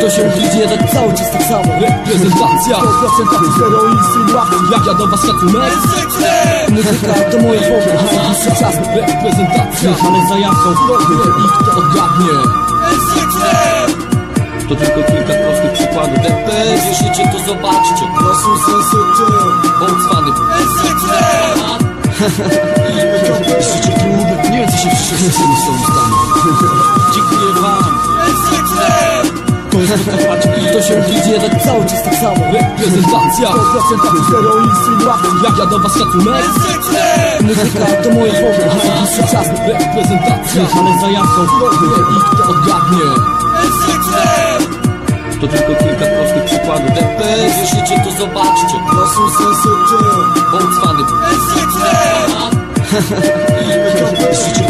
To się idzie tak cały czas tak samo. Reprezentacja 100% zero insynuacji Jak ja do was szacunek Muzyka to moje hobby Najbliższy czas. Reprezentacja Ale w progu I kto odgadnie. To tylko kilka prostych przykładów. DP, wierzycie to zobaczcie. Proszę sensyty Volkswany Życie trudne, nie wiem co się w To to, to się idzie tak cały czas tak samo. Reprezentacja 100% zero insynuacji Jak ja do was szacunek Muzyka to moje hobby Najbliższy czas. Reprezentacja Ale w progu I kto odgadnie? To tylko kilka prostych przykładów. DP, wierzycie to zobaczcie. Proszę sensyty Volkswany Życie